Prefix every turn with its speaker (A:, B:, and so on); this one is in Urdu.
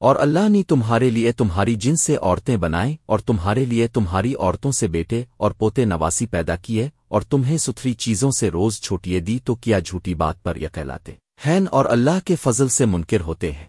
A: اور اللہ نے تمہارے لیے تمہاری جن سے عورتیں بنائیں اور تمہارے لیے تمہاری عورتوں سے بیٹے اور پوتے نواسی پیدا کیے اور تمہیں ستھری چیزوں سے روز چھوٹیے دی تو کیا جھوٹی بات پر یقلاتے ہیں اور اللہ کے فضل سے منکر ہوتے ہیں۔